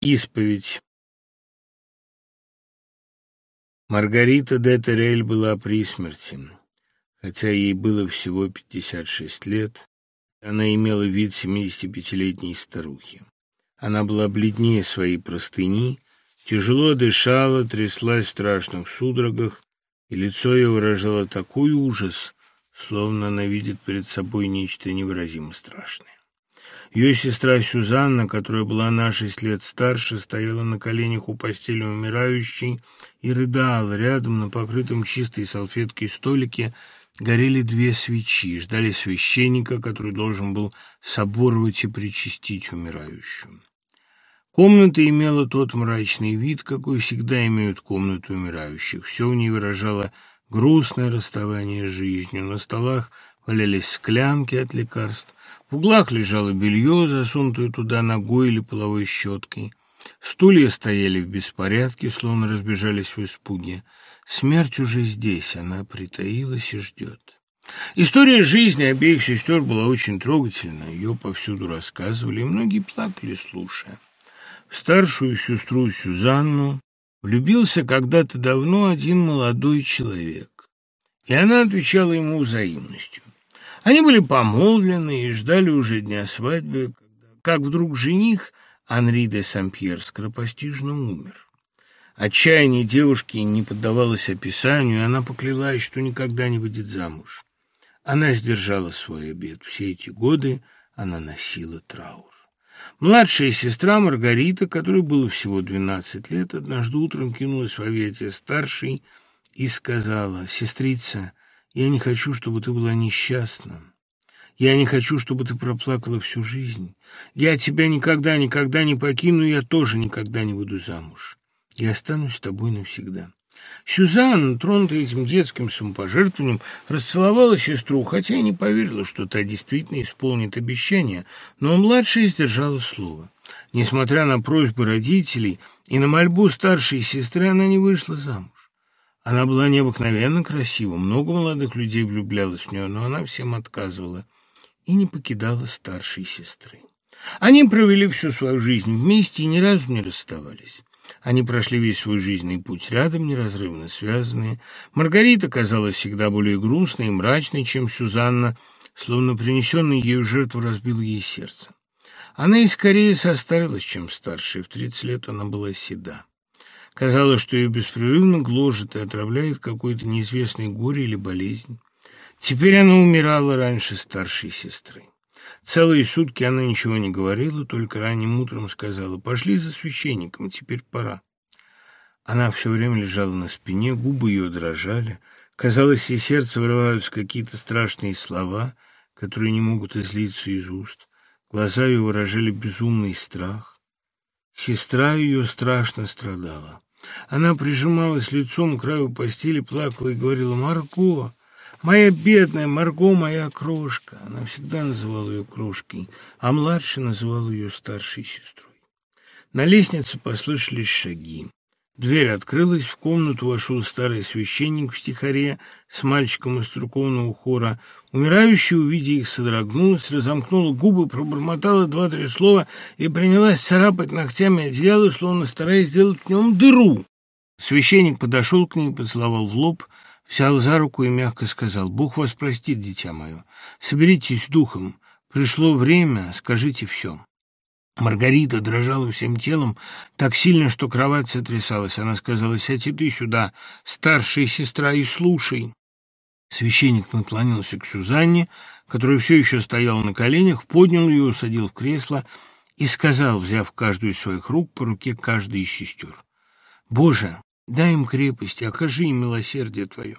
Исповедь. Маргарита де Терель была при смерти. Хотя ей было всего 56 лет, она имела вид 75-летней старухи. Она была бледнее своей простыни, тяжело дышала, тряслась в страшных судорогах, и лицо ее выражало такой ужас, словно она видит перед собой нечто невыразимо страшное. Ее сестра Сюзанна, которая была на шесть лет старше, стояла на коленях у постели умирающей и рыдала. Рядом на покрытом чистой салфеткой столике горели две свечи, ждали священника, который должен был соборовать и причастить умирающую. Комната имела тот мрачный вид, какой всегда имеют комнаты умирающих. Все в ней выражало грустное расставание с жизнью. На столах валялись склянки от лекарств, в углах лежало белье, засунутое туда ногой или половой щеткой. Стулья стояли в беспорядке, словно разбежались в испуге. Смерть уже здесь, она притаилась и ждет. История жизни обеих сестер была очень трогательна, ее повсюду рассказывали, и многие плакали, слушая. В старшую сестру Сюзанну влюбился когда-то давно один молодой человек, и она отвечала ему взаимностью. Они были помолвлены и ждали уже дня свадьбы, как вдруг жених Анри де Сампьер скоропостижно умер. Отчаяние девушки не поддавалось описанию, и она поклялась, что никогда не выйдет замуж. Она сдержала свой обет. Все эти годы она носила траур. Младшая сестра Маргарита, которой было всего двенадцать лет, однажды утром кинулась в объятия старшей и сказала, «Сестрица, я не хочу, чтобы ты была несчастна. Я не хочу, чтобы ты проплакала всю жизнь. Я тебя никогда, никогда не покину, я тоже никогда не выйду замуж. Я останусь с тобой навсегда». Сюзанна, тронутая этим детским самопожертвованием, расцеловала сестру, хотя и не поверила, что та действительно исполнит обещание, но младшая сдержала слово. Несмотря на просьбы родителей и на мольбу старшей сестры, она не вышла замуж. Она была необыкновенно красива, много молодых людей влюблялось в нее, но она всем отказывала и не покидала старшей сестры. Они провели всю свою жизнь вместе и ни разу не расставались. Они прошли весь свой жизненный путь рядом, неразрывно связанные. Маргарита казалась всегда более грустной и мрачной, чем Сюзанна, словно принесенная ею жертва разбила ей сердце. Она и скорее состарилась, чем старшая. В тридцать лет она была седа. Казалось, что ее беспрерывно гложет и отравляет какое-то неизвестное горе или болезнь. Теперь она умирала раньше старшей сестры. Целые сутки она ничего не говорила, только ранним утром сказала «Пошли за священником, теперь пора». Она все время лежала на спине, губы ее дрожали. Казалось, из сердца вырываются какие-то страшные слова, которые не могут излиться из уст. Глаза ее выражали безумный страх. Сестра ее страшно страдала. Она прижималась лицом к краю постели, плакала и говорила «Марго, моя бедная Марго, моя крошка». Она всегда называла ее крошкой, а младшая называла ее старшей сестрой. На лестнице послышались шаги. Дверь открылась, в комнату вошел старый священник в стихаре с мальчиком из церковного хора. Умирающая, увидя их, содрогнулась, разомкнула губы, пробормотала два-три слова и принялась царапать ногтями одеяло, словно стараясь сделать в нем дыру. Священник подошел к ней, поцеловал в лоб, взял за руку и мягко сказал, «Бог вас простит, дитя мое. Соберитесь с духом. Пришло время, скажите все». Маргарита дрожала всем телом так сильно, что кровать сотрясалась. Она сказала, «Сядь и ты сюда, старшая сестра, и слушай». Священник наклонился к Сюзанне, которая все еще стояла на коленях, поднял ее, усадил в кресло и сказал, взяв каждую из своих рук по руке каждой из сестер, «Боже, дай им крепость и окажи им милосердие Твое».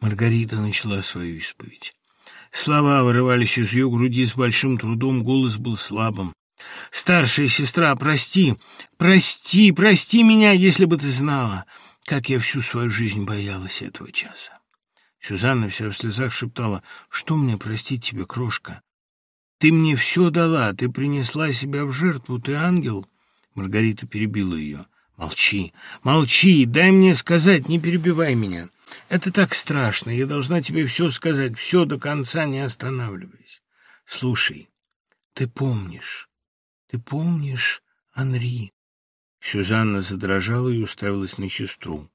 Маргарита начала свою исповедь. Слова вырывались из ее груди с большим трудом, голос был слабым. Старшая сестра, прости, прости, прости меня, если бы ты знала, как я всю свою жизнь боялась этого часа. Сюзанна вся в слезах шептала, что мне простить тебе, крошка? Ты мне все дала, ты принесла себя в жертву, ты ангел. Маргарита перебила ее. Молчи, молчи, дай мне сказать, не перебивай меня. Это так страшно, я должна тебе все сказать, все до конца, не останавливаясь. Слушай, ты помнишь, ты помнишь Анри. Сюзанна задрожала и уставилась на сестру.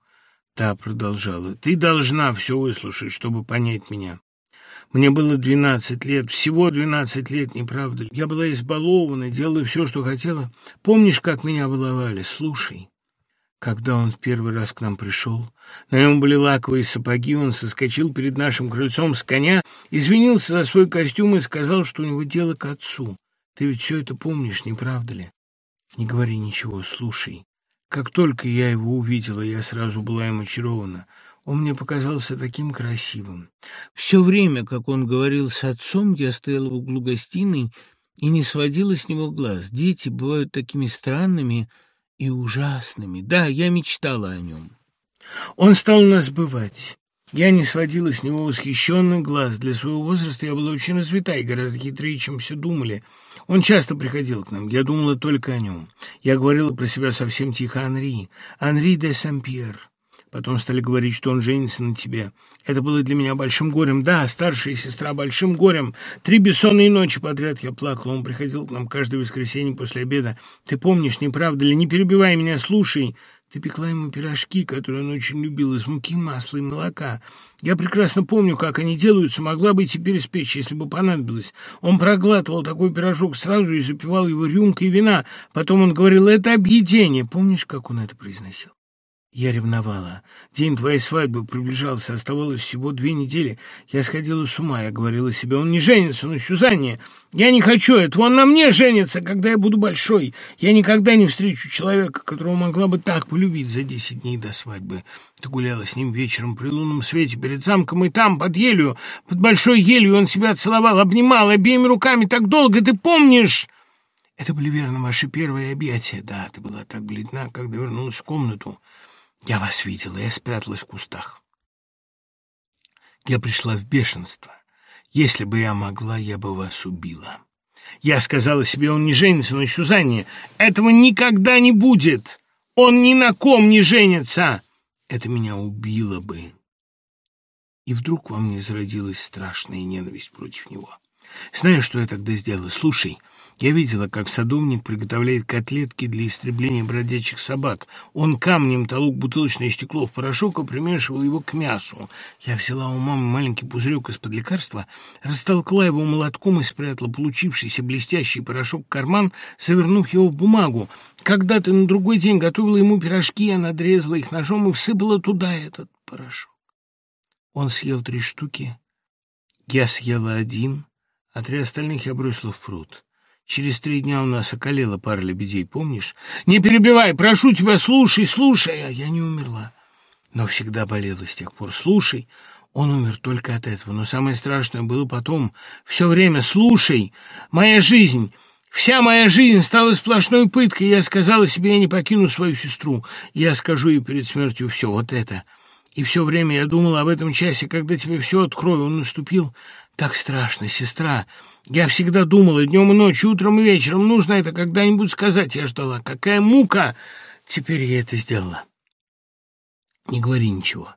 Та продолжала. «Ты должна все выслушать, чтобы понять меня. Мне было двенадцать лет, всего двенадцать лет, не правда ли? Я была избалована, делала все, что хотела. Помнишь, как меня баловали? Слушай». Когда он в первый раз к нам пришел, на нем были лаковые сапоги, он соскочил перед нашим крыльцом с коня, извинился за свой костюм и сказал, что у него дело к отцу. Ты ведь все это помнишь, не правда ли? Не говори ничего, слушай. Как только я его увидела, я сразу была им очарована. Он мне показался таким красивым. Все время, как он говорил с отцом, я стояла в углу гостиной и не сводила с него глаз. Дети бывают такими странными и ужасными. Да, я мечтала о нем. Он стал нас бывать. Я не сводила с него восхищенный глаз. Для своего возраста я была очень развита и гораздо хитрее, чем все думали. Он часто приходил к нам. Я думала только о нем. Я говорила про себя совсем тихо Анри. Анри де Сен-Пьер. Потом стали говорить, что он женится на тебе. Это было для меня большим горем. Да, старшая сестра, большим горем. Три бессонные ночи подряд я плакала. Он приходил к нам каждое воскресенье после обеда. Ты помнишь, не правда ли? Не перебивай меня, слушай. Ты пекла ему пирожки, которые он очень любил, из муки, масла и молока. Я прекрасно помню, как они делаются, могла бы и теперь испечь, если бы понадобилось. Он проглатывал такой пирожок сразу и запивал его рюмкой вина. Потом он говорил, это объедение. Помнишь, как он это произносил? Я ревновала. День твоей свадьбы приближался, оставалось всего две недели. Я сходила с ума, я говорила себе, он не женится, но Сюзанне. Я не хочу этого, он на мне женится, когда я буду большой. Я никогда не встречу человека, которого могла бы так полюбить за десять дней до свадьбы. Ты гуляла с ним вечером при лунном свете перед замком, и там, под елью, под большой елью, он себя целовал, обнимал обеими руками так долго, ты помнишь? Это были, верно, ваши первые объятия. Да, ты была так бледна, когда вернулась в комнату. Я вас видела, я спряталась в кустах. Я пришла в бешенство. Если бы я могла, я бы вас убила. Я сказала себе, он не женится на Сюзанне. Этого никогда не будет. Он ни на ком не женится. Это меня убило бы. И вдруг во мне зародилась страшная ненависть против него. Знаю, что я тогда сделала. Слушай, я видела, как садовник приготовляет котлетки для истребления бродячих собак. Он камнем толок бутылочное стекло в порошок и примешивал его к мясу. Я взяла у мамы маленький пузырек из-под лекарства, растолкла его молотком и спрятала получившийся блестящий порошок в карман, завернув его в бумагу. Когда-то на другой день готовила ему пирожки, она надрезала их ножом и всыпала туда этот порошок. Он съел три штуки, я съела один, а три остальных я бросила в пруд. Через три дня у нас околела пара лебедей, помнишь? Не перебивай, прошу тебя, слушай, слушай. А я не умерла, но всегда болела с тех пор. Слушай, он умер только от этого, но самое страшное было потом. Все время слушай, моя жизнь... Вся моя жизнь стала сплошной пыткой. Я сказала себе, я не покину свою сестру. Я скажу ей перед смертью все вот это. И все время я думала об этом часе, когда тебе все открою. Он наступил так страшно, сестра. Я всегда думала, днем и ночью, утром и вечером, нужно это когда-нибудь сказать. Я ждала. Какая мука! Теперь я это сделала. Не говори ничего.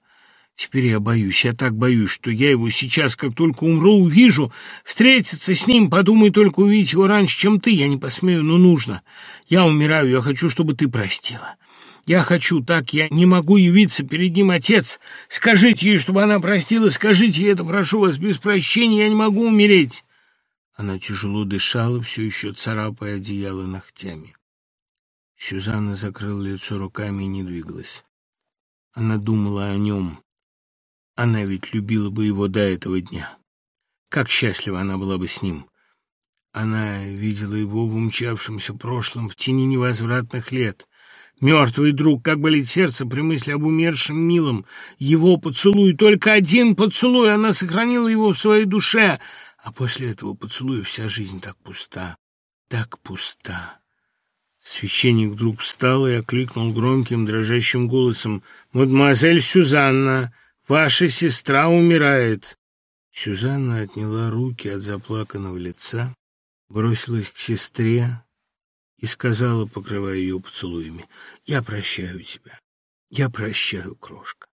Теперь я боюсь, я так боюсь, что я его сейчас, как только умру, увижу, встретиться с ним, подумай только увидеть его раньше, чем ты. Я не посмею, но нужно. Я умираю, я хочу, чтобы ты простила. Я хочу так, я не могу явиться перед ним, отец. Скажите ей, чтобы она простила, скажите ей это, прошу вас, без прощения я не могу умереть. Она тяжело дышала, все еще царапая одеяло ногтями. Сюзанна закрыла лицо руками и не двигалась. Она думала о нем. Она ведь любила бы его до этого дня. Как счастлива она была бы с ним. Она видела его в умчавшемся прошлом, в тени невозвратных лет. Мертвый друг, как болит сердце при мысли об умершем милом. Его поцелуй, только один поцелуй, она сохранила его в своей душе — а после этого поцелуя вся жизнь так пуста, так пуста. Священник вдруг встал и окликнул громким, дрожащим голосом. «Мадемуазель Сюзанна, ваша сестра умирает!» Сюзанна отняла руки от заплаканного лица, бросилась к сестре и сказала, покрывая ее поцелуями, «Я прощаю тебя, я прощаю, крошка».